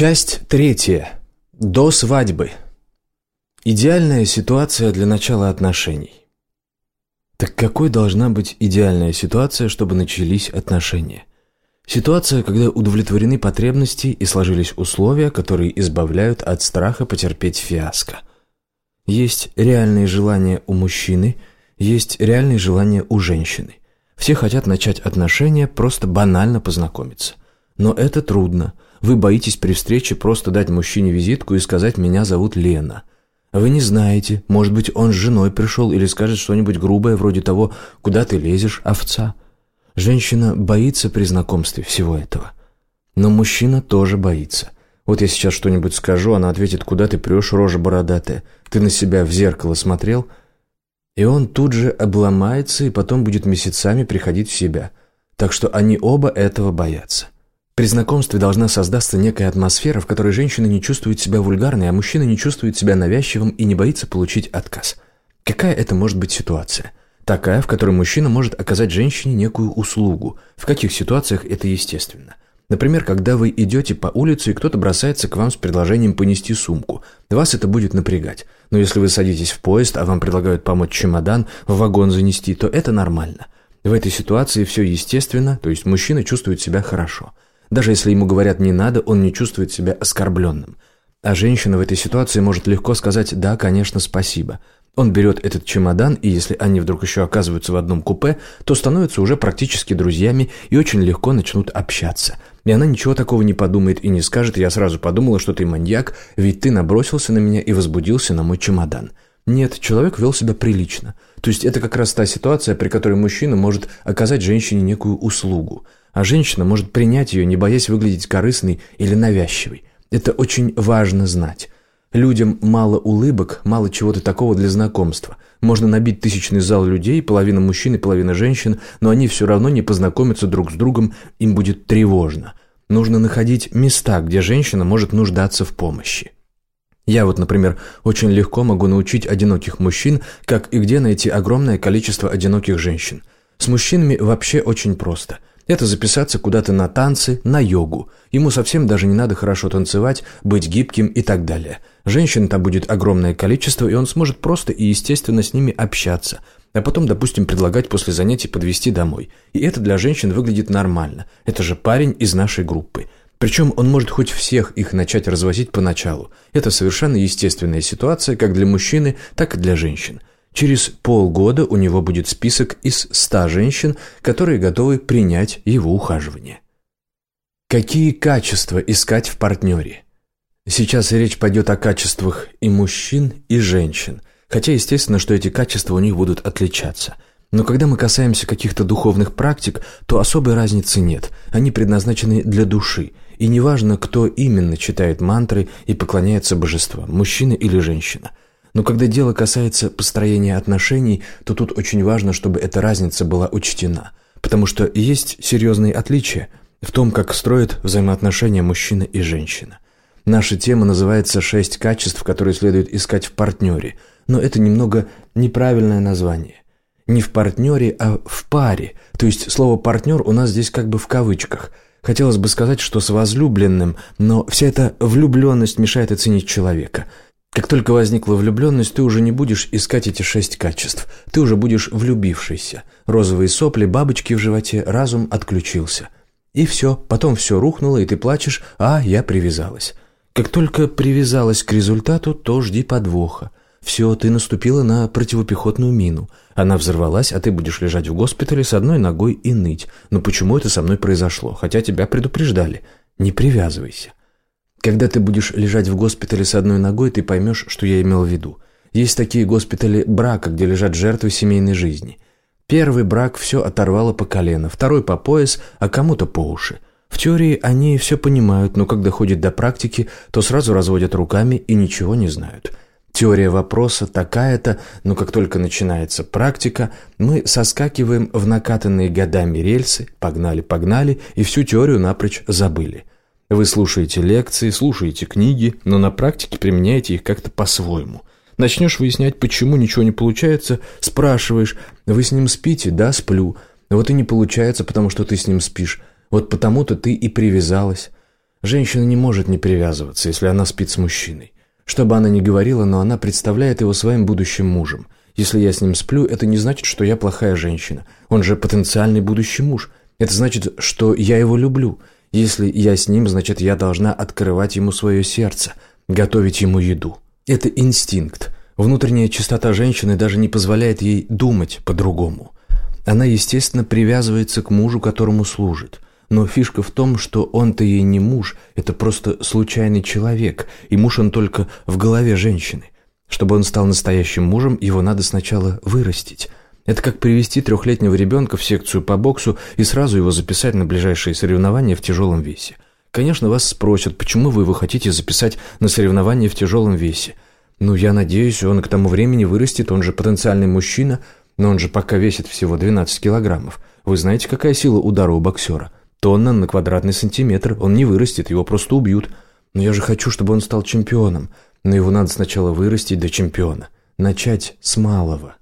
Часть третья. До свадьбы. Идеальная ситуация для начала отношений. Так какой должна быть идеальная ситуация, чтобы начались отношения? Ситуация, когда удовлетворены потребности и сложились условия, которые избавляют от страха потерпеть фиаско. Есть реальные желания у мужчины, есть реальные желания у женщины. Все хотят начать отношения, просто банально познакомиться. Но это трудно – вы боитесь при встрече просто дать мужчине визитку и сказать «меня зовут Лена». Вы не знаете, может быть, он с женой пришел или скажет что-нибудь грубое, вроде того «куда ты лезешь, овца?». Женщина боится при знакомстве всего этого. Но мужчина тоже боится. Вот я сейчас что-нибудь скажу, она ответит «куда ты прешь, рожа бородатая? Ты на себя в зеркало смотрел?» И он тут же обломается и потом будет месяцами приходить в себя. Так что они оба этого боятся. При знакомстве должна создаться некая атмосфера, в которой женщина не чувствует себя вульгарной, а мужчина не чувствует себя навязчивым и не боится получить отказ. Какая это может быть ситуация? Такая, в которой мужчина может оказать женщине некую услугу. В каких ситуациях это естественно? Например, когда вы идете по улице, и кто-то бросается к вам с предложением понести сумку. Вас это будет напрягать. Но если вы садитесь в поезд, а вам предлагают помочь чемодан в вагон занести, то это нормально. В этой ситуации все естественно, то есть мужчина чувствует себя хорошо. Даже если ему говорят «не надо», он не чувствует себя оскорбленным. А женщина в этой ситуации может легко сказать «да, конечно, спасибо». Он берет этот чемодан, и если они вдруг еще оказываются в одном купе, то становятся уже практически друзьями и очень легко начнут общаться. И она ничего такого не подумает и не скажет «я сразу подумала, что ты маньяк, ведь ты набросился на меня и возбудился на мой чемодан». Нет, человек вел себя прилично. То есть это как раз та ситуация, при которой мужчина может оказать женщине некую услугу – а женщина может принять ее, не боясь выглядеть корыстной или навязчивой. Это очень важно знать. Людям мало улыбок, мало чего-то такого для знакомства. Можно набить тысячный зал людей, половина мужчин и половина женщин, но они все равно не познакомятся друг с другом, им будет тревожно. Нужно находить места, где женщина может нуждаться в помощи. Я вот, например, очень легко могу научить одиноких мужчин, как и где найти огромное количество одиноких женщин. С мужчинами вообще очень просто – это записаться куда-то на танцы, на йогу. Ему совсем даже не надо хорошо танцевать, быть гибким и так далее. Женщин там будет огромное количество, и он сможет просто и естественно с ними общаться. А потом, допустим, предлагать после занятий подвести домой. И это для женщин выглядит нормально. Это же парень из нашей группы. Причем он может хоть всех их начать развозить поначалу. Это совершенно естественная ситуация как для мужчины, так и для женщин. Через полгода у него будет список из 100 женщин, которые готовы принять его ухаживание. Какие качества искать в партнере? Сейчас речь пойдет о качествах и мужчин, и женщин, хотя естественно, что эти качества у них будут отличаться. Но когда мы касаемся каких-то духовных практик, то особой разницы нет, они предназначены для души, и неважно, кто именно читает мантры и поклоняется божествам, мужчина или женщина – но когда дело касается построения отношений, то тут очень важно, чтобы эта разница была учтена. Потому что есть серьезные отличия в том, как строят взаимоотношения мужчина и женщина. Наша тема называется «Шесть качеств, которые следует искать в партнере», но это немного неправильное название. Не в партнере, а в паре. То есть слово «партнер» у нас здесь как бы в кавычках. Хотелось бы сказать, что с возлюбленным, но вся эта влюбленность мешает оценить человека – как только возникла влюбленность, ты уже не будешь искать эти шесть качеств. Ты уже будешь влюбившийся. Розовые сопли, бабочки в животе, разум отключился. И все, потом все рухнуло, и ты плачешь, а я привязалась. Как только привязалась к результату, то жди подвоха. Все, ты наступила на противопехотную мину. Она взорвалась, а ты будешь лежать в госпитале с одной ногой и ныть. Но почему это со мной произошло? Хотя тебя предупреждали. Не привязывайся. Когда ты будешь лежать в госпитале с одной ногой, ты поймешь, что я имел в виду. Есть такие госпитали брака, где лежат жертвы семейной жизни. Первый брак все оторвало по колено, второй по пояс, а кому-то по уши. В теории они все понимают, но когда ходят до практики, то сразу разводят руками и ничего не знают. Теория вопроса такая-то, но как только начинается практика, мы соскакиваем в накатанные годами рельсы, погнали-погнали, и всю теорию напрочь забыли. Вы слушаете лекции, слушаете книги, но на практике применяете их как-то по-своему. Начнешь выяснять, почему ничего не получается, спрашиваешь, вы с ним спите? Да, сплю. Вот и не получается, потому что ты с ним спишь. Вот потому-то ты и привязалась. Женщина не может не привязываться, если она спит с мужчиной. Что бы она ни говорила, но она представляет его своим будущим мужем. Если я с ним сплю, это не значит, что я плохая женщина. Он же потенциальный будущий муж. Это значит, что я его люблю. Если я с ним, значит, я должна открывать ему свое сердце, готовить ему еду. Это инстинкт. Внутренняя чистота женщины даже не позволяет ей думать по-другому. Она, естественно, привязывается к мужу, которому служит. Но фишка в том, что он-то ей не муж, это просто случайный человек, и муж он только в голове женщины. Чтобы он стал настоящим мужем, его надо сначала вырастить. Это как привести трехлетнего ребенка в секцию по боксу и сразу его записать на ближайшие соревнования в тяжелом весе. Конечно, вас спросят, почему вы его хотите записать на соревнования в тяжелом весе. Ну, я надеюсь, он к тому времени вырастет, он же потенциальный мужчина, но он же пока весит всего 12 килограммов. Вы знаете, какая сила удара у боксера? Тонна на квадратный сантиметр. Он не вырастет, его просто убьют. Но я же хочу, чтобы он стал чемпионом. Но его надо сначала вырастить до чемпиона. Начать с малого.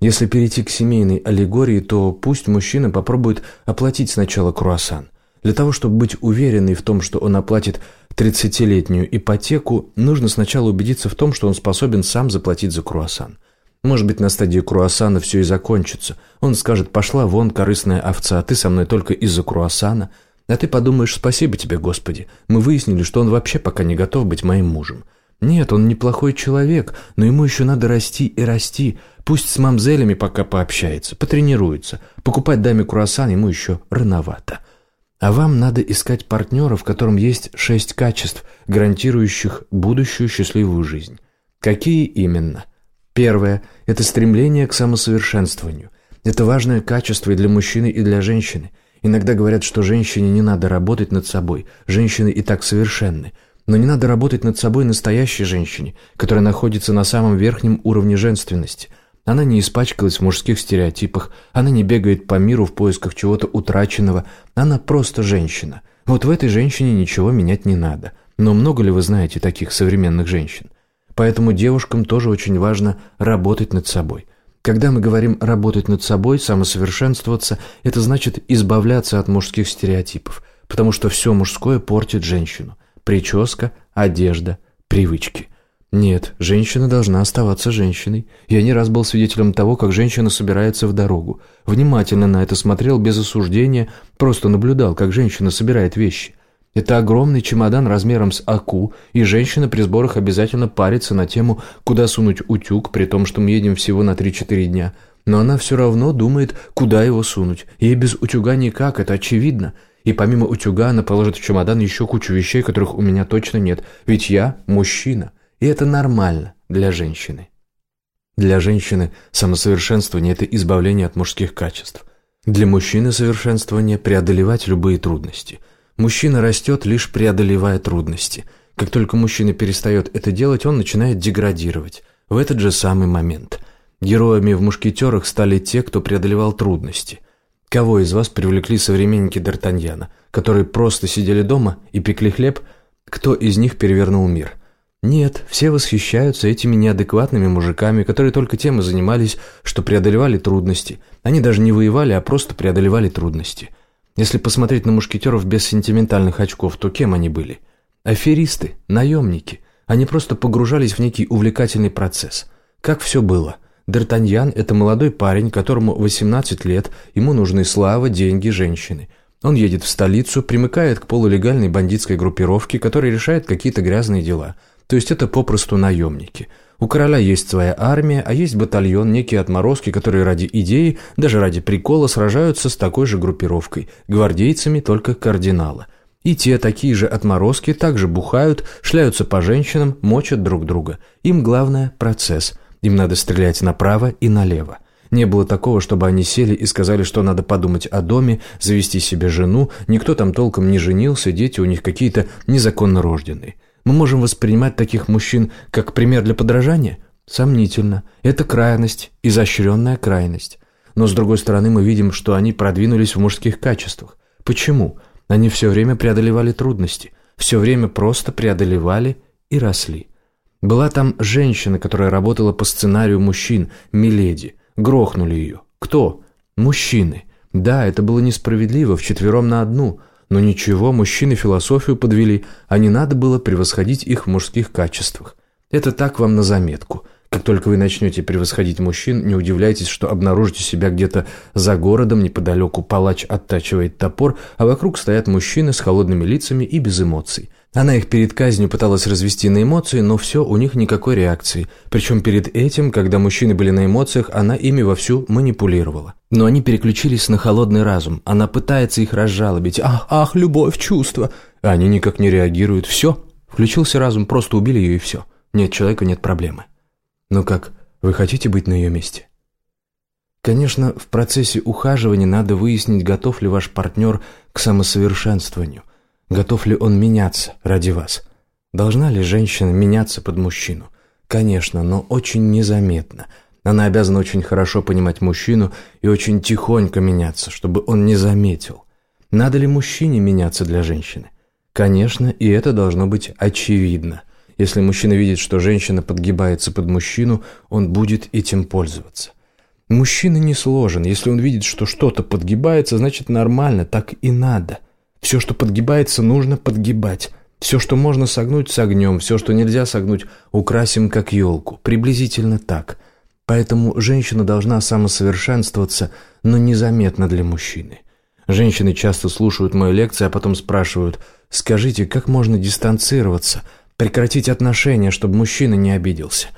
Если перейти к семейной аллегории, то пусть мужчина попробует оплатить сначала круассан. Для того, чтобы быть уверенной в том, что он оплатит 30-летнюю ипотеку, нужно сначала убедиться в том, что он способен сам заплатить за круассан. Может быть, на стадии круассана все и закончится. Он скажет «пошла вон, корыстная овца, а ты со мной только из-за круассана». А ты подумаешь «спасибо тебе, Господи, мы выяснили, что он вообще пока не готов быть моим мужем». Нет, он неплохой человек, но ему еще надо расти и расти. Пусть с мамзелями пока пообщается, потренируется. Покупать даме круассан ему еще рановато. А вам надо искать партнера, в котором есть шесть качеств, гарантирующих будущую счастливую жизнь. Какие именно? Первое – это стремление к самосовершенствованию. Это важное качество и для мужчины, и для женщины. Иногда говорят, что женщине не надо работать над собой, женщины и так совершенны. Но не надо работать над собой настоящей женщине, которая находится на самом верхнем уровне женственности. Она не испачкалась в мужских стереотипах, она не бегает по миру в поисках чего-то утраченного, она просто женщина. Вот в этой женщине ничего менять не надо. Но много ли вы знаете таких современных женщин? Поэтому девушкам тоже очень важно работать над собой. Когда мы говорим «работать над собой», «самосовершенствоваться», это значит избавляться от мужских стереотипов, потому что все мужское портит женщину. Прическа, одежда, привычки. Нет, женщина должна оставаться женщиной. Я не раз был свидетелем того, как женщина собирается в дорогу. Внимательно на это смотрел без осуждения, просто наблюдал, как женщина собирает вещи. Это огромный чемодан размером с аку, и женщина при сборах обязательно парится на тему, куда сунуть утюг, при том, что мы едем всего на 3-4 дня. Но она все равно думает, куда его сунуть. Ей без утюга никак, это очевидно. И помимо утюга она положит в чемодан еще кучу вещей, которых у меня точно нет. Ведь я мужчина, и это нормально для женщины. Для женщины самосовершенствование – это избавление от мужских качеств. Для мужчины совершенствование – преодолевать любые трудности – Мужчина растет, лишь преодолевая трудности. Как только мужчина перестает это делать, он начинает деградировать. В этот же самый момент. Героями в «Мушкетерах» стали те, кто преодолевал трудности. Кого из вас привлекли современники Д'Артаньяна, которые просто сидели дома и пекли хлеб? Кто из них перевернул мир? Нет, все восхищаются этими неадекватными мужиками, которые только тем и занимались, что преодолевали трудности. Они даже не воевали, а просто преодолевали трудности – если посмотреть на мушкетеров без сентиментальных очков, то кем они были? Аферисты, наемники. Они просто погружались в некий увлекательный процесс. Как все было? Д'Артаньян – это молодой парень, которому 18 лет, ему нужны слава, деньги, женщины. Он едет в столицу, примыкает к полулегальной бандитской группировке, которая решает какие-то грязные дела. То есть это попросту наемники – у короля есть своя армия, а есть батальон, некие отморозки, которые ради идеи, даже ради прикола сражаются с такой же группировкой, гвардейцами только кардинала. И те такие же отморозки также бухают, шляются по женщинам, мочат друг друга. Им главное – процесс. Им надо стрелять направо и налево. Не было такого, чтобы они сели и сказали, что надо подумать о доме, завести себе жену, никто там толком не женился, дети у них какие-то незаконно рожденные. Мы можем воспринимать таких мужчин как пример для подражания? Сомнительно. Это крайность, изощренная крайность. Но с другой стороны мы видим, что они продвинулись в мужских качествах. Почему? Они все время преодолевали трудности, все время просто преодолевали и росли. Была там женщина, которая работала по сценарию мужчин, Миледи. Грохнули ее. Кто? Мужчины. Да, это было несправедливо, вчетвером на одну – Но ничего, мужчины философию подвели, а не надо было превосходить их в мужских качествах. Это так вам на заметку. Как только вы начнете превосходить мужчин, не удивляйтесь, что обнаружите себя где-то за городом, неподалеку палач оттачивает топор, а вокруг стоят мужчины с холодными лицами и без эмоций. Она их перед казнью пыталась развести на эмоции, но все, у них никакой реакции. Причем перед этим, когда мужчины были на эмоциях, она ими вовсю манипулировала. Но они переключились на холодный разум. Она пытается их разжалобить. «Ах, ах, любовь, чувства!» А они никак не реагируют. Все, включился разум, просто убили ее и все. Нет человека, нет проблемы. Ну как, вы хотите быть на ее месте? Конечно, в процессе ухаживания надо выяснить, готов ли ваш партнер к самосовершенствованию, готов ли он меняться ради вас. Должна ли женщина меняться под мужчину? Конечно, но очень незаметно. Она обязана очень хорошо понимать мужчину и очень тихонько меняться, чтобы он не заметил. Надо ли мужчине меняться для женщины? Конечно, и это должно быть очевидно. Если мужчина видит, что женщина подгибается под мужчину, он будет этим пользоваться. Мужчина не сложен. Если он видит, что что-то подгибается, значит нормально, так и надо. Все, что подгибается, нужно подгибать. Все, что можно согнуть, согнем. Все, что нельзя согнуть, украсим как елку. Приблизительно так. Поэтому женщина должна самосовершенствоваться, но незаметно для мужчины. Женщины часто слушают мои лекции, а потом спрашивают, «Скажите, как можно дистанцироваться?» Прекратить отношения, чтобы мужчина не обиделся.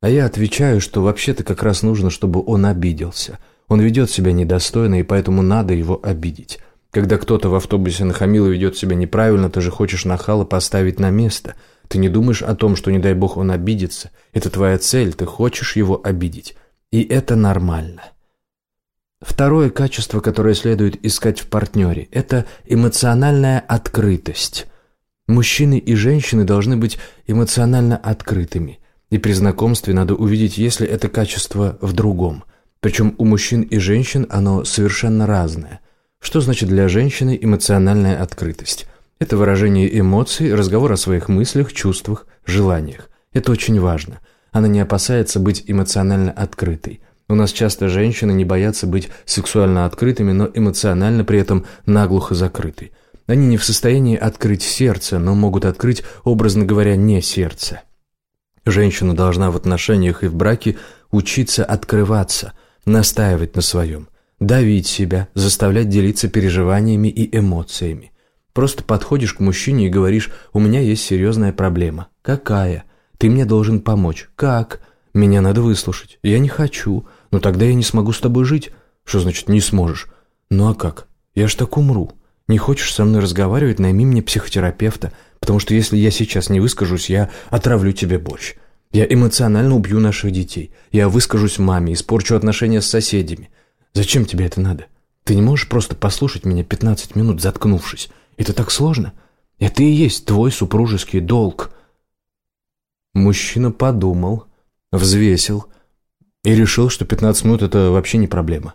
А я отвечаю, что вообще-то как раз нужно, чтобы он обиделся. Он ведет себя недостойно, и поэтому надо его обидеть. Когда кто-то в автобусе нахамил и ведет себя неправильно, ты же хочешь нахала поставить на место. Ты не думаешь о том, что, не дай бог, он обидится. Это твоя цель, ты хочешь его обидеть. И это нормально. Второе качество, которое следует искать в партнере, это эмоциональная открытость. Мужчины и женщины должны быть эмоционально открытыми, и при знакомстве надо увидеть, если это качество в другом. Причем у мужчин и женщин оно совершенно разное. Что значит для женщины эмоциональная открытость? Это выражение эмоций, разговор о своих мыслях, чувствах, желаниях. Это очень важно. Она не опасается быть эмоционально открытой. У нас часто женщины не боятся быть сексуально открытыми, но эмоционально при этом наглухо закрытой. Они не в состоянии открыть сердце, но могут открыть, образно говоря, не сердце. Женщина должна в отношениях и в браке учиться открываться, настаивать на своем, давить себя, заставлять делиться переживаниями и эмоциями. Просто подходишь к мужчине и говоришь «У меня есть серьезная проблема». «Какая?» «Ты мне должен помочь». «Как?» «Меня надо выслушать». «Я не хочу». «Но тогда я не смогу с тобой жить». «Что значит «не сможешь»?» «Ну а как? Я ж так умру». Не хочешь со мной разговаривать, найми мне психотерапевта, потому что если я сейчас не выскажусь, я отравлю тебе борщ. Я эмоционально убью наших детей. Я выскажусь маме, испорчу отношения с соседями. Зачем тебе это надо? Ты не можешь просто послушать меня 15 минут, заткнувшись. Это так сложно. Это и есть твой супружеский долг. Мужчина подумал, взвесил и решил, что 15 минут – это вообще не проблема.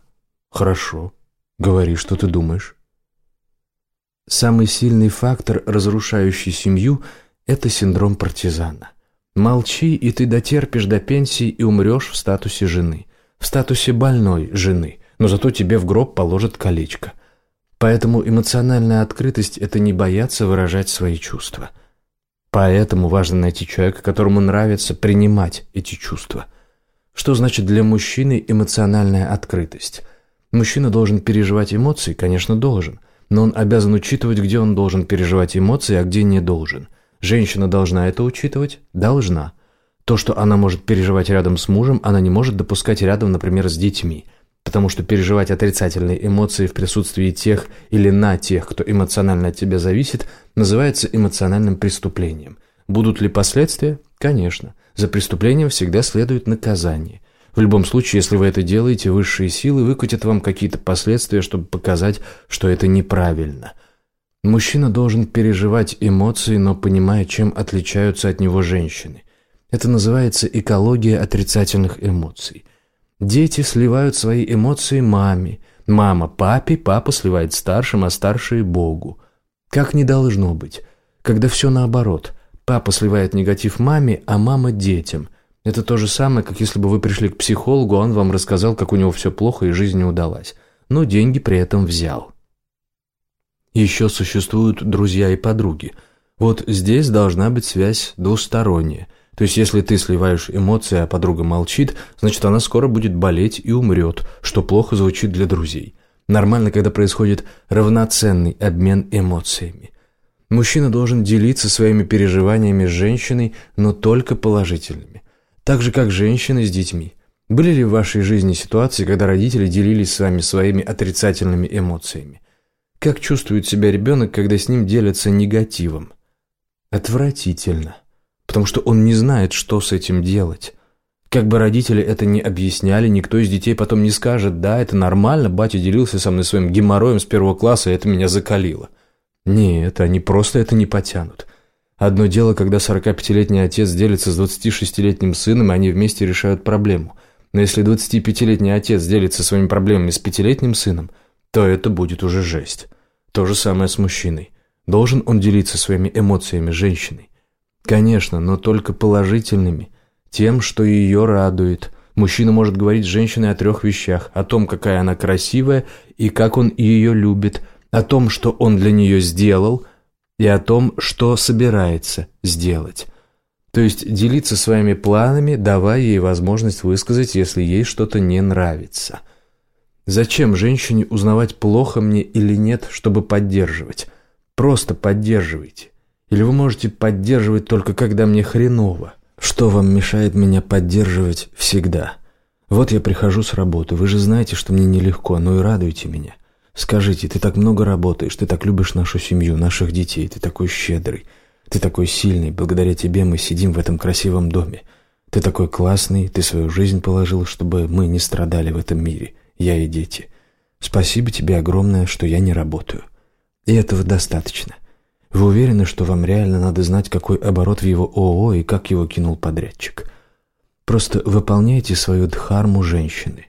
Хорошо. Говори, что ты думаешь. Самый сильный фактор, разрушающий семью, это синдром партизана. Молчи, и ты дотерпишь до пенсии и умрешь в статусе жены. В статусе больной жены, но зато тебе в гроб положат колечко. Поэтому эмоциональная открытость – это не бояться выражать свои чувства. Поэтому важно найти человека, которому нравится принимать эти чувства. Что значит для мужчины эмоциональная открытость? Мужчина должен переживать эмоции? Конечно, должен – но он обязан учитывать, где он должен переживать эмоции, а где не должен. Женщина должна это учитывать? Должна. То, что она может переживать рядом с мужем, она не может допускать рядом, например, с детьми. Потому что переживать отрицательные эмоции в присутствии тех или на тех, кто эмоционально от тебя зависит, называется эмоциональным преступлением. Будут ли последствия? Конечно. За преступлением всегда следует наказание. В любом случае, если вы это делаете, высшие силы выкатят вам какие-то последствия, чтобы показать, что это неправильно. Мужчина должен переживать эмоции, но понимая, чем отличаются от него женщины. Это называется экология отрицательных эмоций. Дети сливают свои эмоции маме, мама папе, папа сливает старшим, а старшие Богу. Как не должно быть, когда все наоборот. Папа сливает негатив маме, а мама детям – это то же самое, как если бы вы пришли к психологу, а он вам рассказал, как у него все плохо и жизнь не удалась, но деньги при этом взял. Еще существуют друзья и подруги. Вот здесь должна быть связь двусторонняя. То есть, если ты сливаешь эмоции, а подруга молчит, значит, она скоро будет болеть и умрет, что плохо звучит для друзей. Нормально, когда происходит равноценный обмен эмоциями. Мужчина должен делиться своими переживаниями с женщиной, но только положительными. Так же, как женщины с детьми. Были ли в вашей жизни ситуации, когда родители делились с вами своими отрицательными эмоциями? Как чувствует себя ребенок, когда с ним делятся негативом? Отвратительно. Потому что он не знает, что с этим делать. Как бы родители это ни объясняли, никто из детей потом не скажет «Да, это нормально, батя делился со мной своим геморроем с первого класса, и это меня закалило». Нет, они просто это не потянут. Одно дело, когда 45-летний отец делится с 26-летним сыном, и они вместе решают проблему. Но если 25-летний отец делится своими проблемами с пятилетним сыном, то это будет уже жесть. То же самое с мужчиной. Должен он делиться своими эмоциями с женщиной? Конечно, но только положительными. Тем, что ее радует. Мужчина может говорить с женщиной о трех вещах. О том, какая она красивая и как он ее любит – о том, что он для нее сделал, и о том, что собирается сделать. То есть делиться своими планами, давая ей возможность высказать, если ей что-то не нравится. Зачем женщине узнавать, плохо мне или нет, чтобы поддерживать? Просто поддерживайте. Или вы можете поддерживать только когда мне хреново? Что вам мешает меня поддерживать всегда? Вот я прихожу с работы, вы же знаете, что мне нелегко, но и радуйте меня. Скажите, ты так много работаешь, ты так любишь нашу семью, наших детей, ты такой щедрый, ты такой сильный, благодаря тебе мы сидим в этом красивом доме. Ты такой классный, ты свою жизнь положил, чтобы мы не страдали в этом мире, я и дети. Спасибо тебе огромное, что я не работаю. И этого достаточно. Вы уверены, что вам реально надо знать, какой оборот в его ООО и как его кинул подрядчик? Просто выполняйте свою дхарму женщины.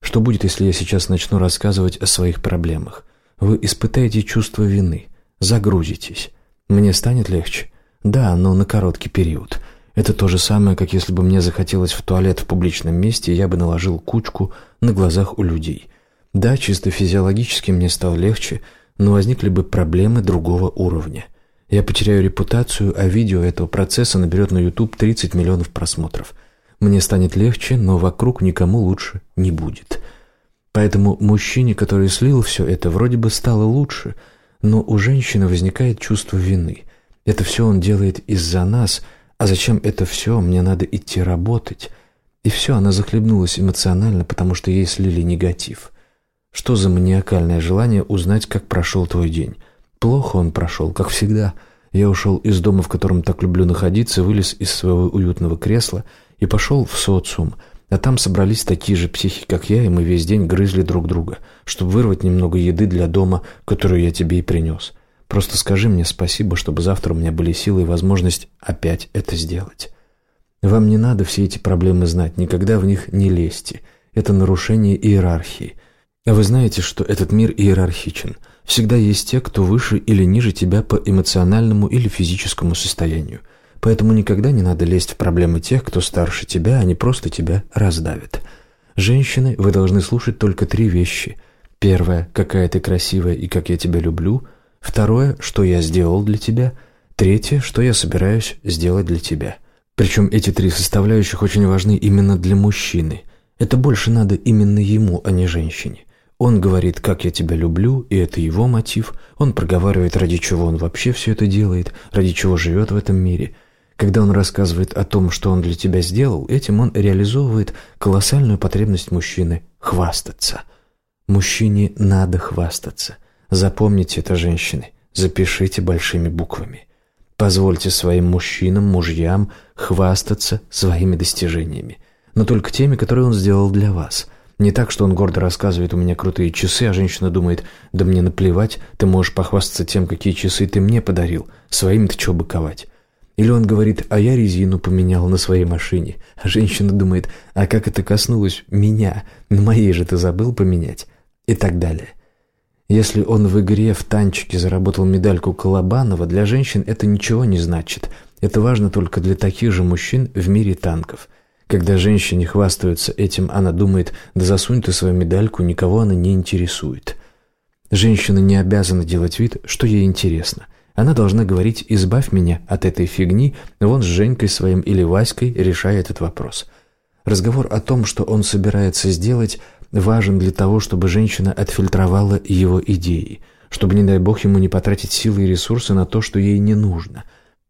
Что будет, если я сейчас начну рассказывать о своих проблемах? Вы испытаете чувство вины, загрузитесь. Мне станет легче? Да, но на короткий период. Это то же самое, как если бы мне захотелось в туалет в публичном месте, я бы наложил кучку на глазах у людей. Да, чисто физиологически мне стало легче, но возникли бы проблемы другого уровня. Я потеряю репутацию, а видео этого процесса наберет на YouTube 30 миллионов просмотров – мне станет легче, но вокруг никому лучше не будет. Поэтому мужчине, который слил все это, вроде бы стало лучше, но у женщины возникает чувство вины. Это все он делает из-за нас, а зачем это все, мне надо идти работать. И все, она захлебнулась эмоционально, потому что ей слили негатив. Что за маниакальное желание узнать, как прошел твой день? Плохо он прошел, как всегда. Я ушел из дома, в котором так люблю находиться, вылез из своего уютного кресла – и пошел в социум, а там собрались такие же психи, как я, и мы весь день грызли друг друга, чтобы вырвать немного еды для дома, которую я тебе и принес. Просто скажи мне спасибо, чтобы завтра у меня были силы и возможность опять это сделать. Вам не надо все эти проблемы знать, никогда в них не лезьте. Это нарушение иерархии. А вы знаете, что этот мир иерархичен. Всегда есть те, кто выше или ниже тебя по эмоциональному или физическому состоянию. Поэтому никогда не надо лезть в проблемы тех, кто старше тебя, они просто тебя раздавят. Женщины, вы должны слушать только три вещи. Первое, какая ты красивая и как я тебя люблю. Второе, что я сделал для тебя. Третье, что я собираюсь сделать для тебя. Причем эти три составляющих очень важны именно для мужчины. Это больше надо именно ему, а не женщине. Он говорит, как я тебя люблю, и это его мотив. Он проговаривает, ради чего он вообще все это делает, ради чего живет в этом мире – когда он рассказывает о том, что он для тебя сделал, этим он реализовывает колоссальную потребность мужчины – хвастаться. Мужчине надо хвастаться. Запомните это, женщины. Запишите большими буквами. Позвольте своим мужчинам, мужьям хвастаться своими достижениями. Но только теми, которые он сделал для вас. Не так, что он гордо рассказывает «у меня крутые часы», а женщина думает «да мне наплевать, ты можешь похвастаться тем, какие часы ты мне подарил, своими-то чего быковать». Или он говорит, а я резину поменял на своей машине. А женщина думает, а как это коснулось меня? На моей же ты забыл поменять. И так далее. Если он в игре в танчике заработал медальку Колобанова, для женщин это ничего не значит. Это важно только для таких же мужчин в мире танков. Когда женщине хвастаются этим, она думает, да засунь ты свою медальку, никого она не интересует. Женщина не обязана делать вид, что ей интересно. Она должна говорить «избавь меня от этой фигни», вон с Женькой своим или Васькой решая этот вопрос. Разговор о том, что он собирается сделать, важен для того, чтобы женщина отфильтровала его идеи, чтобы, не дай бог, ему не потратить силы и ресурсы на то, что ей не нужно.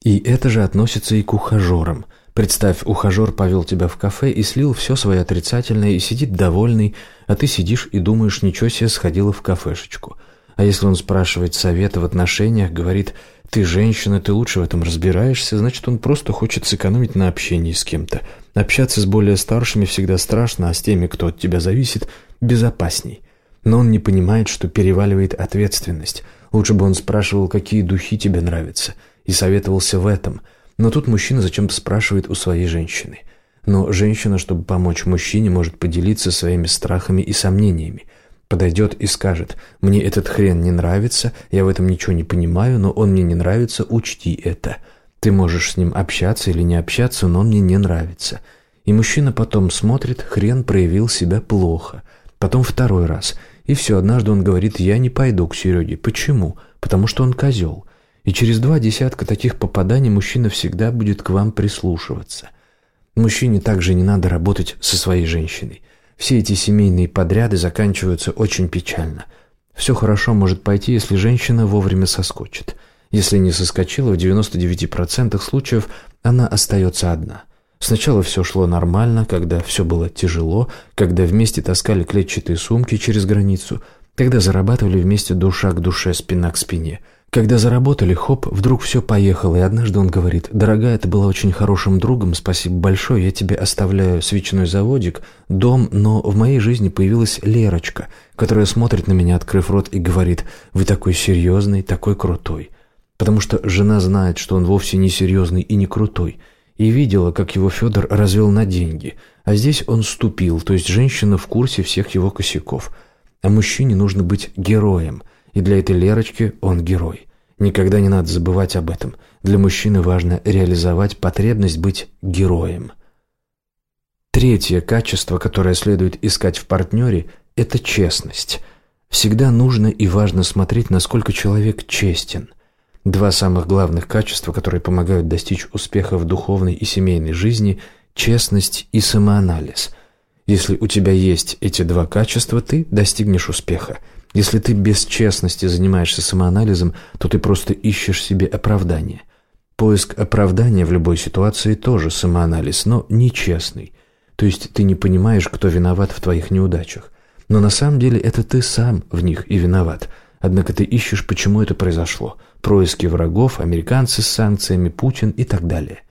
И это же относится и к ухажерам – Представь, ухажер повел тебя в кафе и слил все свое отрицательное и сидит довольный, а ты сидишь и думаешь, ничего себе, сходила в кафешечку. А если он спрашивает совета в отношениях, говорит, ты женщина, ты лучше в этом разбираешься, значит, он просто хочет сэкономить на общении с кем-то. Общаться с более старшими всегда страшно, а с теми, кто от тебя зависит, безопасней. Но он не понимает, что переваливает ответственность. Лучше бы он спрашивал, какие духи тебе нравятся, и советовался в этом – но тут мужчина зачем-то спрашивает у своей женщины. Но женщина, чтобы помочь мужчине, может поделиться своими страхами и сомнениями. Подойдет и скажет «Мне этот хрен не нравится, я в этом ничего не понимаю, но он мне не нравится, учти это. Ты можешь с ним общаться или не общаться, но он мне не нравится». И мужчина потом смотрит, хрен проявил себя плохо. Потом второй раз. И все, однажды он говорит «Я не пойду к Сереге». Почему? Потому что он козел. И через два десятка таких попаданий мужчина всегда будет к вам прислушиваться. Мужчине также не надо работать со своей женщиной. Все эти семейные подряды заканчиваются очень печально. Все хорошо может пойти, если женщина вовремя соскочит. Если не соскочила, в 99% случаев она остается одна. Сначала все шло нормально, когда все было тяжело, когда вместе таскали клетчатые сумки через границу, когда зарабатывали вместе душа к душе, спина к спине – когда заработали, хоп, вдруг все поехало, и однажды он говорит, «Дорогая, ты была очень хорошим другом, спасибо большое, я тебе оставляю свечной заводик, дом, но в моей жизни появилась Лерочка, которая смотрит на меня, открыв рот, и говорит, «Вы такой серьезный, такой крутой». Потому что жена знает, что он вовсе не серьезный и не крутой, и видела, как его Федор развел на деньги, а здесь он ступил, то есть женщина в курсе всех его косяков. А мужчине нужно быть героем – и для этой Лерочки он герой. Никогда не надо забывать об этом. Для мужчины важно реализовать потребность быть героем. Третье качество, которое следует искать в партнере, это честность. Всегда нужно и важно смотреть, насколько человек честен. Два самых главных качества, которые помогают достичь успеха в духовной и семейной жизни – честность и самоанализ. Если у тебя есть эти два качества, ты достигнешь успеха – если ты без честности занимаешься самоанализом, то ты просто ищешь себе оправдание. Поиск оправдания в любой ситуации тоже самоанализ, но нечестный. То есть ты не понимаешь, кто виноват в твоих неудачах. Но на самом деле это ты сам в них и виноват. Однако ты ищешь, почему это произошло. Происки врагов, американцы с санкциями, Путин и так далее.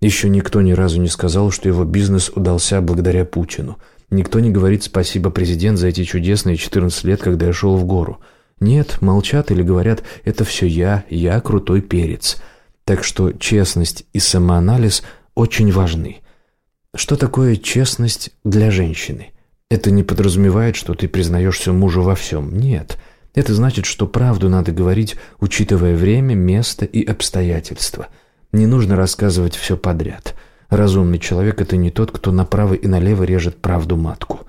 Еще никто ни разу не сказал, что его бизнес удался благодаря Путину – Никто не говорит «спасибо, президент, за эти чудесные 14 лет, когда я шел в гору». Нет, молчат или говорят «это все я, я крутой перец». Так что честность и самоанализ очень важны. Что такое честность для женщины? Это не подразумевает, что ты признаешься мужу во всем. Нет. Это значит, что правду надо говорить, учитывая время, место и обстоятельства. Не нужно рассказывать все подряд – Разумный человек – это не тот, кто направо и налево режет правду матку.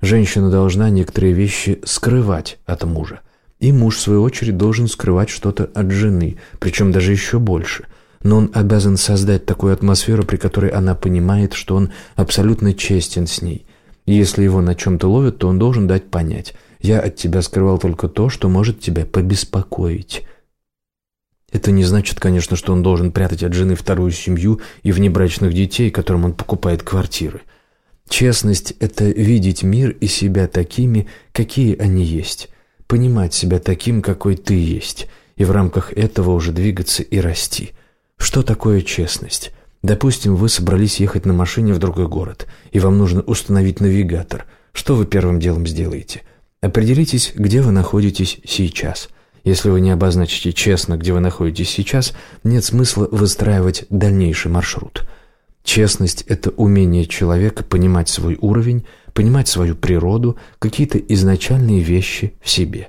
Женщина должна некоторые вещи скрывать от мужа. И муж, в свою очередь, должен скрывать что-то от жены, причем даже еще больше. Но он обязан создать такую атмосферу, при которой она понимает, что он абсолютно честен с ней. И если его на чем-то ловят, то он должен дать понять – я от тебя скрывал только то, что может тебя побеспокоить. Это не значит, конечно, что он должен прятать от жены вторую семью и внебрачных детей, которым он покупает квартиры. Честность – это видеть мир и себя такими, какие они есть, понимать себя таким, какой ты есть, и в рамках этого уже двигаться и расти. Что такое честность? Допустим, вы собрались ехать на машине в другой город, и вам нужно установить навигатор. Что вы первым делом сделаете? Определитесь, где вы находитесь сейчас – если вы не обозначите честно, где вы находитесь сейчас, нет смысла выстраивать дальнейший маршрут. Честность – это умение человека понимать свой уровень, понимать свою природу, какие-то изначальные вещи в себе.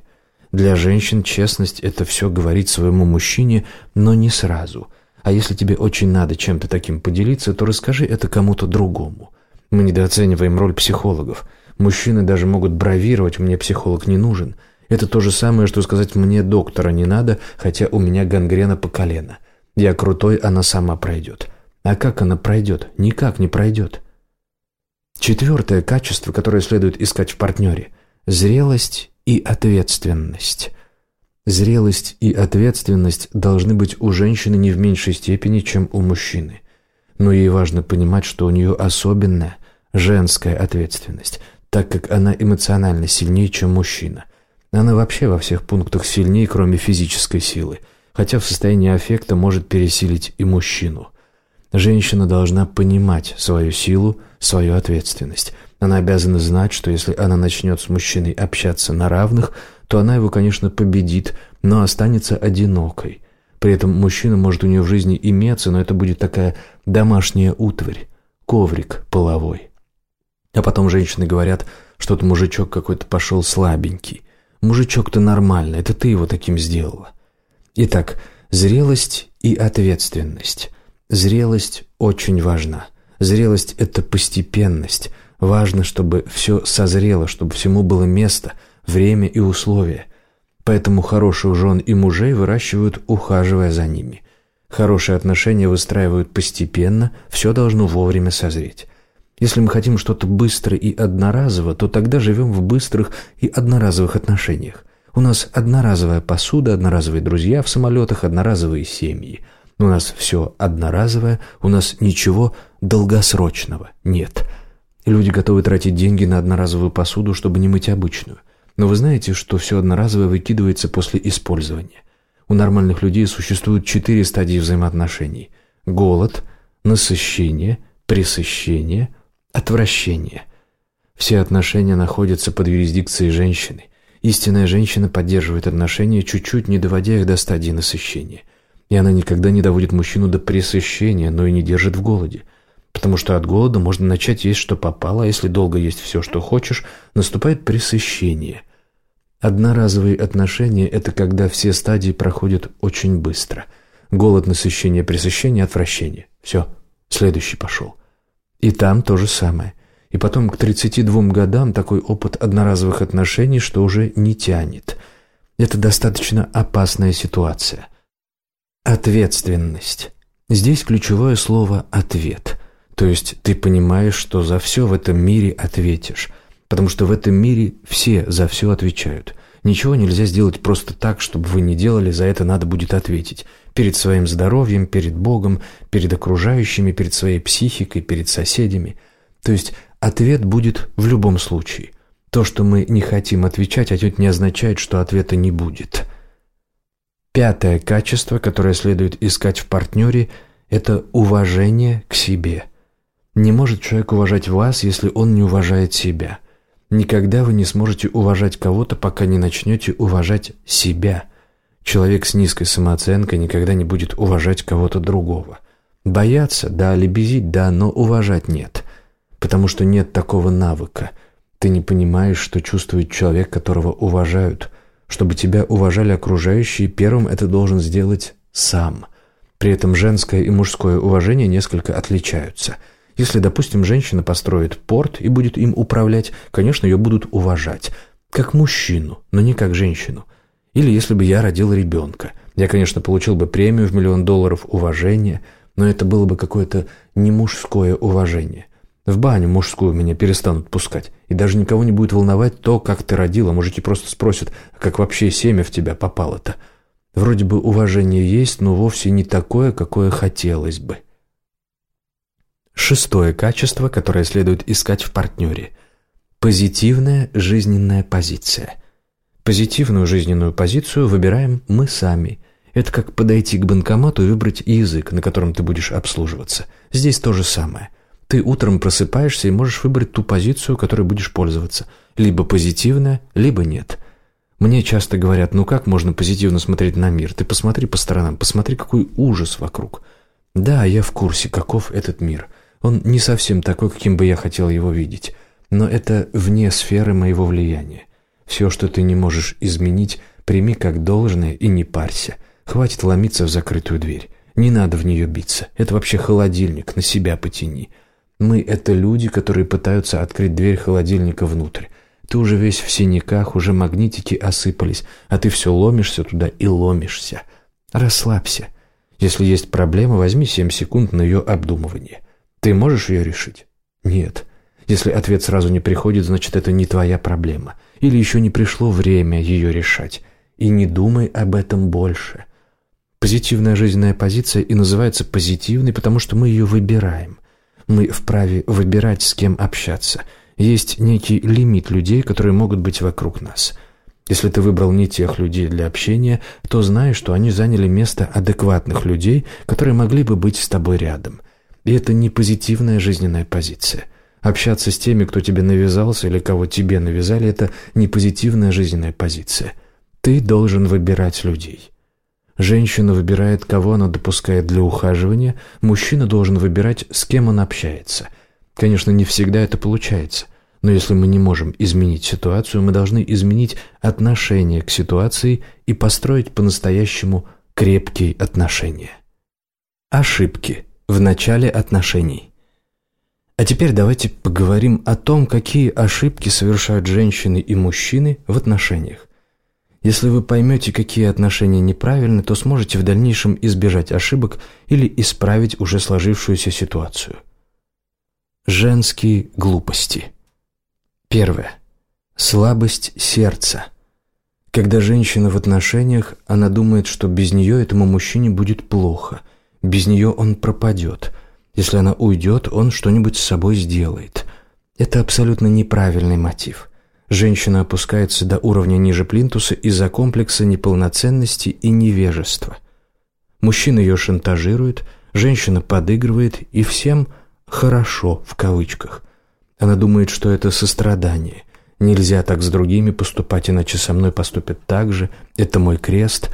Для женщин честность – это все говорить своему мужчине, но не сразу. А если тебе очень надо чем-то таким поделиться, то расскажи это кому-то другому. Мы недооцениваем роль психологов. Мужчины даже могут бравировать «мне психолог не нужен», Это то же самое, что сказать «мне доктора не надо, хотя у меня гангрена по колено». Я крутой, она сама пройдет. А как она пройдет? Никак не пройдет. Четвертое качество, которое следует искать в партнере – зрелость и ответственность. Зрелость и ответственность должны быть у женщины не в меньшей степени, чем у мужчины. Но ей важно понимать, что у нее особенная женская ответственность, так как она эмоционально сильнее, чем мужчина. Она вообще во всех пунктах сильнее, кроме физической силы, хотя в состоянии аффекта может пересилить и мужчину. Женщина должна понимать свою силу, свою ответственность. Она обязана знать, что если она начнет с мужчиной общаться на равных, то она его, конечно, победит, но останется одинокой. При этом мужчина может у нее в жизни иметься, но это будет такая домашняя утварь, коврик половой. А потом женщины говорят, что-то мужичок какой-то пошел слабенький. Мужичок-то нормальный, это ты его таким сделала. Итак, зрелость и ответственность. Зрелость очень важна. Зрелость – это постепенность. Важно, чтобы все созрело, чтобы всему было место, время и условия. Поэтому хороших жен и мужей выращивают, ухаживая за ними. Хорошие отношения выстраивают постепенно, все должно вовремя созреть. Если мы хотим что-то быстро и одноразово, то тогда живем в быстрых и одноразовых отношениях. У нас одноразовая посуда, одноразовые друзья в самолетах, одноразовые семьи – у нас все одноразовое, у нас ничего долгосрочного нет. Люди готовы тратить деньги на одноразовую посуду, чтобы не мыть обычную. Но вы знаете, что все одноразовое выкидывается после использования. У нормальных людей существуют четыре стадии взаимоотношений. Голод, насыщение, пресыщение, отвращение. Все отношения находятся под юрисдикцией женщины. Истинная женщина поддерживает отношения, чуть-чуть не доводя их до стадии насыщения – и она никогда не доводит мужчину до пресыщения, но и не держит в голоде. Потому что от голода можно начать есть, что попало, а если долго есть все, что хочешь, наступает пресыщение. Одноразовые отношения – это когда все стадии проходят очень быстро. Голод, насыщение, пресыщение, отвращение. Все, следующий пошел. И там то же самое. И потом к 32 годам такой опыт одноразовых отношений, что уже не тянет. Это достаточно опасная ситуация – Ответственность. Здесь ключевое слово «ответ». То есть ты понимаешь, что за все в этом мире ответишь. Потому что в этом мире все за все отвечают. Ничего нельзя сделать просто так, чтобы вы не делали, за это надо будет ответить. Перед своим здоровьем, перед Богом, перед окружающими, перед своей психикой, перед соседями. То есть ответ будет в любом случае. То, что мы не хотим отвечать, отнюдь не означает, что ответа не будет. Пятое качество, которое следует искать в партнере, это уважение к себе. Не может человек уважать вас, если он не уважает себя. Никогда вы не сможете уважать кого-то, пока не начнете уважать себя. Человек с низкой самооценкой никогда не будет уважать кого-то другого. Бояться, да, лебезить, да, но уважать нет. Потому что нет такого навыка. Ты не понимаешь, что чувствует человек, которого уважают – чтобы тебя уважали окружающие, первым это должен сделать сам. При этом женское и мужское уважение несколько отличаются. Если, допустим, женщина построит порт и будет им управлять, конечно, ее будут уважать. Как мужчину, но не как женщину. Или если бы я родил ребенка. Я, конечно, получил бы премию в миллион долларов уважения, но это было бы какое-то не мужское уважение – в баню мужскую меня перестанут пускать. И даже никого не будет волновать то, как ты родила. Мужики просто спросят, как вообще семя в тебя попало-то? Вроде бы уважение есть, но вовсе не такое, какое хотелось бы. Шестое качество, которое следует искать в партнере. Позитивная жизненная позиция. Позитивную жизненную позицию выбираем мы сами. Это как подойти к банкомату и выбрать язык, на котором ты будешь обслуживаться. Здесь то же самое. Ты утром просыпаешься и можешь выбрать ту позицию, которой будешь пользоваться. Либо позитивная, либо нет. Мне часто говорят, ну как можно позитивно смотреть на мир? Ты посмотри по сторонам, посмотри, какой ужас вокруг. Да, я в курсе, каков этот мир. Он не совсем такой, каким бы я хотел его видеть. Но это вне сферы моего влияния. Все, что ты не можешь изменить, прими как должное и не парься. Хватит ломиться в закрытую дверь. Не надо в нее биться. Это вообще холодильник, на себя потяни. Мы — это люди, которые пытаются открыть дверь холодильника внутрь. Ты уже весь в синяках, уже магнитики осыпались, а ты все ломишься туда и ломишься. Расслабься. Если есть проблема, возьми 7 секунд на ее обдумывание. Ты можешь ее решить? Нет. Если ответ сразу не приходит, значит, это не твоя проблема. Или еще не пришло время ее решать. И не думай об этом больше. Позитивная жизненная позиция и называется позитивной, потому что мы ее выбираем. Мы вправе выбирать, с кем общаться. Есть некий лимит людей, которые могут быть вокруг нас. Если ты выбрал не тех людей для общения, то знай, что они заняли место адекватных людей, которые могли бы быть с тобой рядом. И это не позитивная жизненная позиция. Общаться с теми, кто тебе навязался или кого тебе навязали, это не позитивная жизненная позиция. Ты должен выбирать людей. Женщина выбирает, кого она допускает для ухаживания, мужчина должен выбирать, с кем он общается. Конечно, не всегда это получается, но если мы не можем изменить ситуацию, мы должны изменить отношение к ситуации и построить по-настоящему крепкие отношения. Ошибки в начале отношений. А теперь давайте поговорим о том, какие ошибки совершают женщины и мужчины в отношениях. Если вы поймете, какие отношения неправильны, то сможете в дальнейшем избежать ошибок или исправить уже сложившуюся ситуацию. Женские глупости. Первое. Слабость сердца. Когда женщина в отношениях, она думает, что без нее этому мужчине будет плохо, без нее он пропадет. Если она уйдет, он что-нибудь с собой сделает. Это абсолютно неправильный мотив – Женщина опускается до уровня ниже плинтуса из-за комплекса неполноценности и невежества. Мужчина ее шантажирует, женщина подыгрывает, и всем «хорошо» в кавычках. Она думает, что это сострадание. Нельзя так с другими поступать, иначе со мной поступят так же. Это мой крест.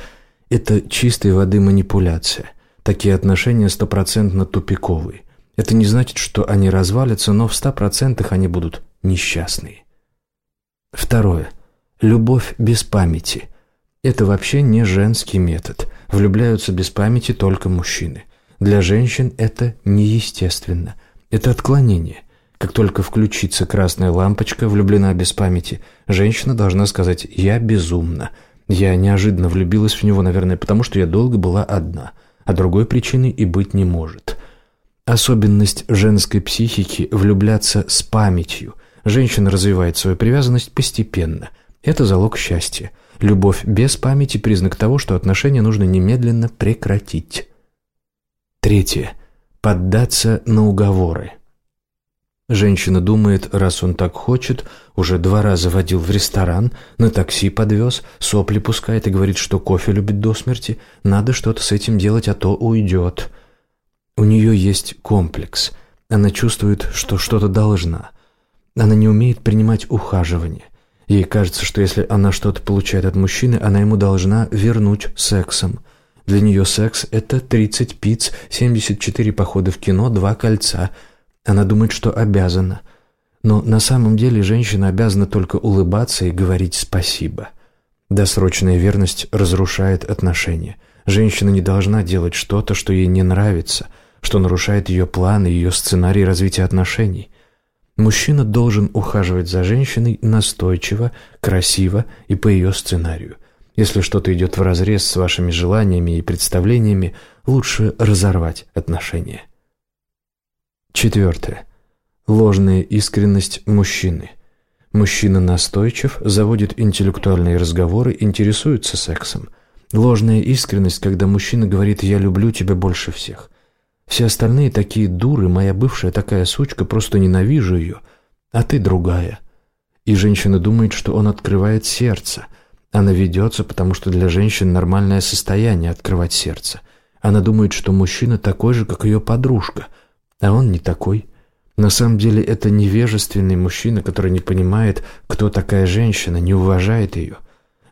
Это чистой воды манипуляция. Такие отношения стопроцентно тупиковые. Это не значит, что они развалятся, но в ста процентах они будут несчастные. Второе. Любовь без памяти. Это вообще не женский метод. Влюбляются без памяти только мужчины. Для женщин это неестественно. Это отклонение. Как только включится красная лампочка «влюблена без памяти», женщина должна сказать «я безумна». Я неожиданно влюбилась в него, наверное, потому что я долго была одна, а другой причины и быть не может. Особенность женской психики – влюбляться с памятью – Женщина развивает свою привязанность постепенно. Это залог счастья. Любовь без памяти – признак того, что отношения нужно немедленно прекратить. Третье. Поддаться на уговоры. Женщина думает, раз он так хочет, уже два раза водил в ресторан, на такси подвез, сопли пускает и говорит, что кофе любит до смерти, надо что-то с этим делать, а то уйдет. У нее есть комплекс. Она чувствует, что что-то должна. Она не умеет принимать ухаживание. Ей кажется, что если она что-то получает от мужчины, она ему должна вернуть сексом. Для нее секс – это 30 пиц, 74 похода в кино, два кольца. Она думает, что обязана. Но на самом деле женщина обязана только улыбаться и говорить спасибо. Досрочная верность разрушает отношения. Женщина не должна делать что-то, что ей не нравится, что нарушает ее планы, ее сценарий развития отношений. Мужчина должен ухаживать за женщиной настойчиво, красиво и по ее сценарию. Если что-то идет вразрез с вашими желаниями и представлениями, лучше разорвать отношения. Четвертое. Ложная искренность мужчины. Мужчина настойчив, заводит интеллектуальные разговоры, интересуется сексом. Ложная искренность, когда мужчина говорит «я люблю тебя больше всех». Все остальные такие дуры, моя бывшая такая сучка, просто ненавижу ее, а ты другая. И женщина думает, что он открывает сердце. Она ведется, потому что для женщин нормальное состояние открывать сердце. Она думает, что мужчина такой же, как ее подружка, а он не такой. На самом деле это невежественный мужчина, который не понимает, кто такая женщина, не уважает ее.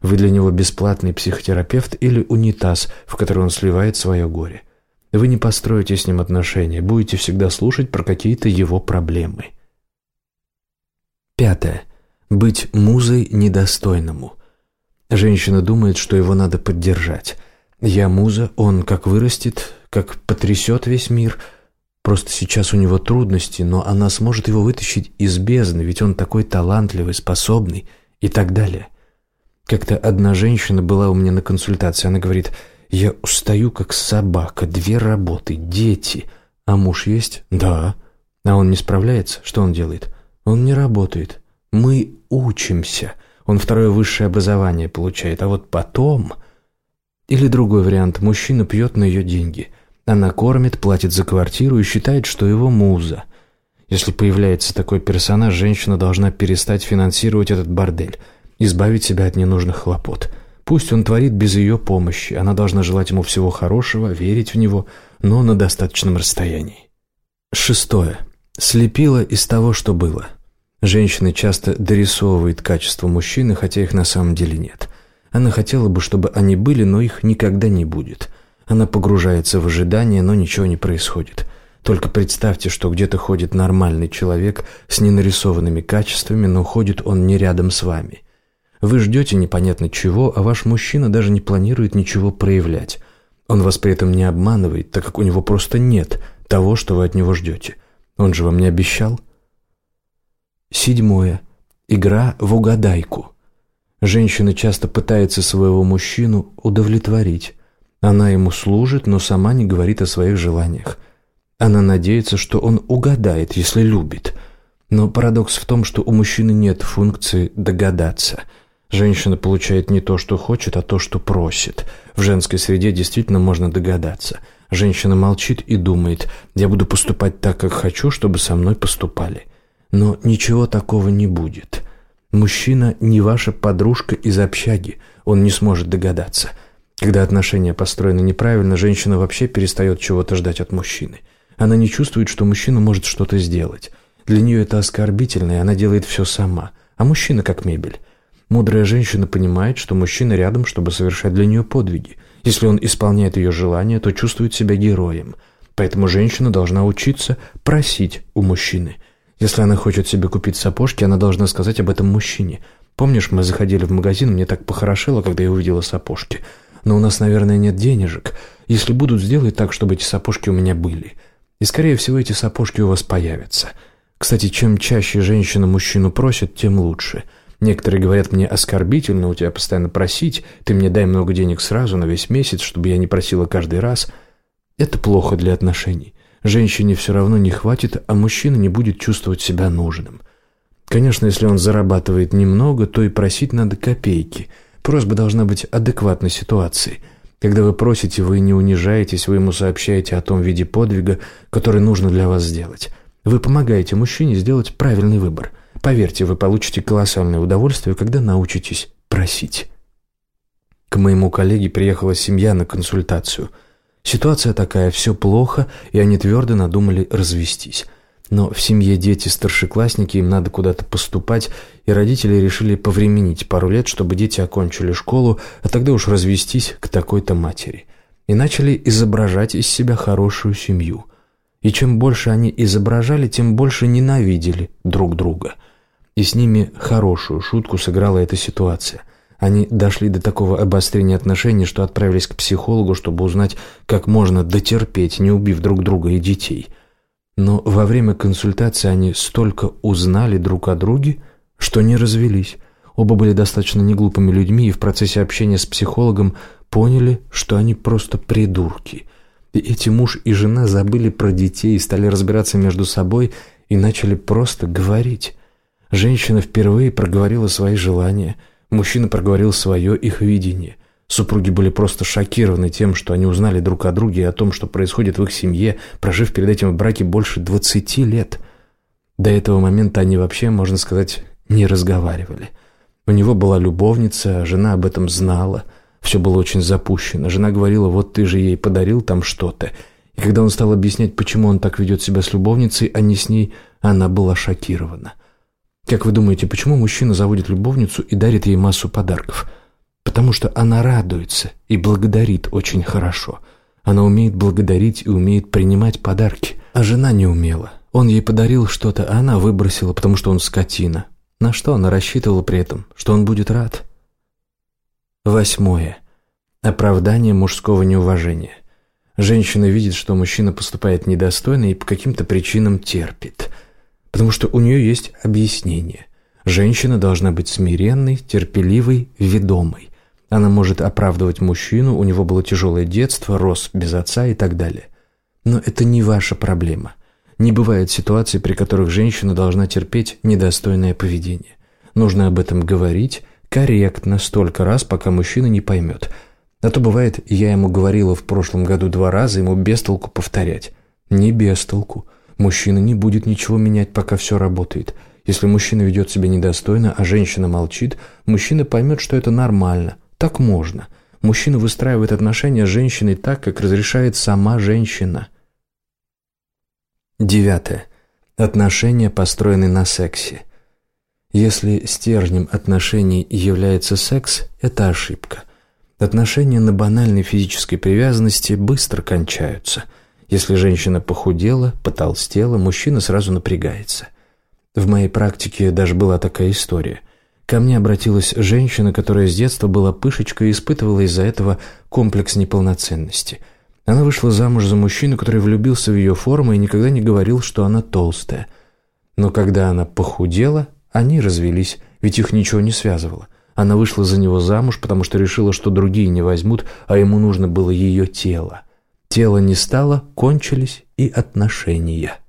Вы для него бесплатный психотерапевт или унитаз, в который он сливает свое горе. Вы не построите с ним отношения, будете всегда слушать про какие-то его проблемы. Пятое. Быть музой недостойному. Женщина думает, что его надо поддержать. Я муза, он как вырастет, как потрясет весь мир. Просто сейчас у него трудности, но она сможет его вытащить из бездны, ведь он такой талантливый, способный и так далее. Как-то одна женщина была у меня на консультации, она говорит, «Я устаю, как собака, две работы, дети. А муж есть?» «Да». «А он не справляется? Что он делает?» «Он не работает. Мы учимся. Он второе высшее образование получает, а вот потом...» Или другой вариант, мужчина пьет на ее деньги. Она кормит, платит за квартиру и считает, что его муза. Если появляется такой персонаж, женщина должна перестать финансировать этот бордель – избавить себя от ненужных хлопот. Пусть он творит без ее помощи, она должна желать ему всего хорошего, верить в него, но на достаточном расстоянии. Шестое. Слепило из того, что было. Женщина часто дорисовывает качества мужчины, хотя их на самом деле нет. Она хотела бы, чтобы они были, но их никогда не будет. Она погружается в ожидание, но ничего не происходит. Только представьте, что где-то ходит нормальный человек с ненарисованными качествами, но ходит он не рядом с вами – вы ждете непонятно чего, а ваш мужчина даже не планирует ничего проявлять. Он вас при этом не обманывает, так как у него просто нет того, что вы от него ждете. Он же вам не обещал. Седьмое. Игра в угадайку. Женщина часто пытается своего мужчину удовлетворить. Она ему служит, но сама не говорит о своих желаниях. Она надеется, что он угадает, если любит. Но парадокс в том, что у мужчины нет функции догадаться – Женщина получает не то, что хочет, а то, что просит. В женской среде действительно можно догадаться. Женщина молчит и думает, я буду поступать так, как хочу, чтобы со мной поступали. Но ничего такого не будет. Мужчина не ваша подружка из общаги, он не сможет догадаться. Когда отношения построены неправильно, женщина вообще перестает чего-то ждать от мужчины. Она не чувствует, что мужчина может что-то сделать. Для нее это оскорбительно, и она делает все сама. А мужчина как мебель. Мудрая женщина понимает, что мужчина рядом, чтобы совершать для нее подвиги. Если он исполняет ее желания, то чувствует себя героем. Поэтому женщина должна учиться просить у мужчины. Если она хочет себе купить сапожки, она должна сказать об этом мужчине. Помнишь, мы заходили в магазин, мне так похорошело, когда я увидела сапожки. Но у нас, наверное, нет денежек. Если будут, сделай так, чтобы эти сапожки у меня были. И, скорее всего, эти сапожки у вас появятся. Кстати, чем чаще женщина мужчину просит, тем лучше – Некоторые говорят мне оскорбительно у тебя постоянно просить, ты мне дай много денег сразу на весь месяц, чтобы я не просила каждый раз. Это плохо для отношений. Женщине все равно не хватит, а мужчина не будет чувствовать себя нужным. Конечно, если он зарабатывает немного, то и просить надо копейки. Просьба должна быть адекватной ситуации. Когда вы просите, вы не унижаетесь, вы ему сообщаете о том виде подвига, который нужно для вас сделать. Вы помогаете мужчине сделать правильный выбор – Поверьте, вы получите колоссальное удовольствие, когда научитесь просить. К моему коллеге приехала семья на консультацию. Ситуация такая, все плохо, и они твердо надумали развестись. Но в семье дети-старшеклассники, им надо куда-то поступать, и родители решили повременить пару лет, чтобы дети окончили школу, а тогда уж развестись к такой-то матери. И начали изображать из себя хорошую семью. И чем больше они изображали, тем больше ненавидели друг друга – и с ними хорошую шутку сыграла эта ситуация. Они дошли до такого обострения отношений, что отправились к психологу, чтобы узнать, как можно дотерпеть, не убив друг друга и детей. Но во время консультации они столько узнали друг о друге, что не развелись. Оба были достаточно неглупыми людьми и в процессе общения с психологом поняли, что они просто придурки. И эти муж и жена забыли про детей и стали разбираться между собой и начали просто говорить. Женщина впервые проговорила свои желания, мужчина проговорил свое их видение. Супруги были просто шокированы тем, что они узнали друг о друге и о том, что происходит в их семье, прожив перед этим в браке больше 20 лет. До этого момента они вообще, можно сказать, не разговаривали. У него была любовница, жена об этом знала. Все было очень запущено. Жена говорила, вот ты же ей подарил там что-то. И когда он стал объяснять, почему он так ведет себя с любовницей, а не с ней, она была шокирована. Как вы думаете, почему мужчина заводит любовницу и дарит ей массу подарков? Потому что она радуется и благодарит очень хорошо. Она умеет благодарить и умеет принимать подарки. А жена не умела. Он ей подарил что-то, а она выбросила, потому что он скотина. На что она рассчитывала при этом? Что он будет рад? Восьмое. Оправдание мужского неуважения. Женщина видит, что мужчина поступает недостойно и по каким-то причинам терпит, потому что у нее есть объяснение. Женщина должна быть смиренной, терпеливой, ведомой. Она может оправдывать мужчину, у него было тяжелое детство, рос без отца и так далее. Но это не ваша проблема. Не бывает ситуаций, при которых женщина должна терпеть недостойное поведение. Нужно об этом говорить корректно столько раз, пока мужчина не поймет. А то бывает, я ему говорила в прошлом году два раза, ему без толку повторять. Не без толку. Мужчина не будет ничего менять, пока все работает. Если мужчина ведет себя недостойно, а женщина молчит, мужчина поймет, что это нормально. Так можно. Мужчина выстраивает отношения с женщиной так, как разрешает сама женщина. Девятое. Отношения построены на сексе. Если стержнем отношений является секс, это ошибка. Отношения на банальной физической привязанности быстро кончаются. Если женщина похудела, потолстела, мужчина сразу напрягается. В моей практике даже была такая история. Ко мне обратилась женщина, которая с детства была пышечкой и испытывала из-за этого комплекс неполноценности. Она вышла замуж за мужчину, который влюбился в ее форму и никогда не говорил, что она толстая. Но когда она похудела, они развелись, ведь их ничего не связывало. Она вышла за него замуж, потому что решила, что другие не возьмут, а ему нужно было ее тело. Тело не стало, кончились и отношения.